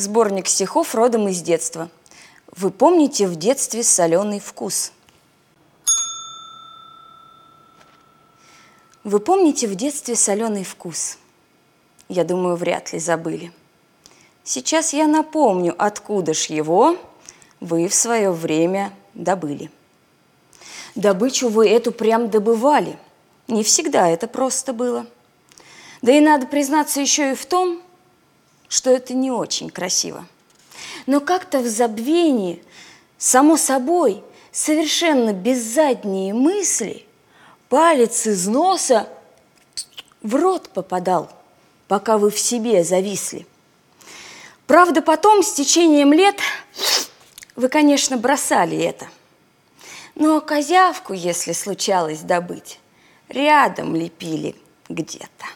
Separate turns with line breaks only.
Сборник стихов родом из детства. Вы помните в детстве соленый вкус? Вы помните в детстве соленый вкус? Я думаю, вряд ли забыли. Сейчас я напомню, откуда ж его вы в свое время добыли. Добычу вы эту прям добывали. Не всегда это просто было. Да и надо признаться еще и в том, что это не очень красиво. Но как-то в забвении, само собой, совершенно без задней мысли, палец из носа в рот попадал, пока вы в себе зависли. Правда, потом, с течением лет, вы, конечно, бросали это. Но козявку, если случалось добыть, рядом лепили где-то.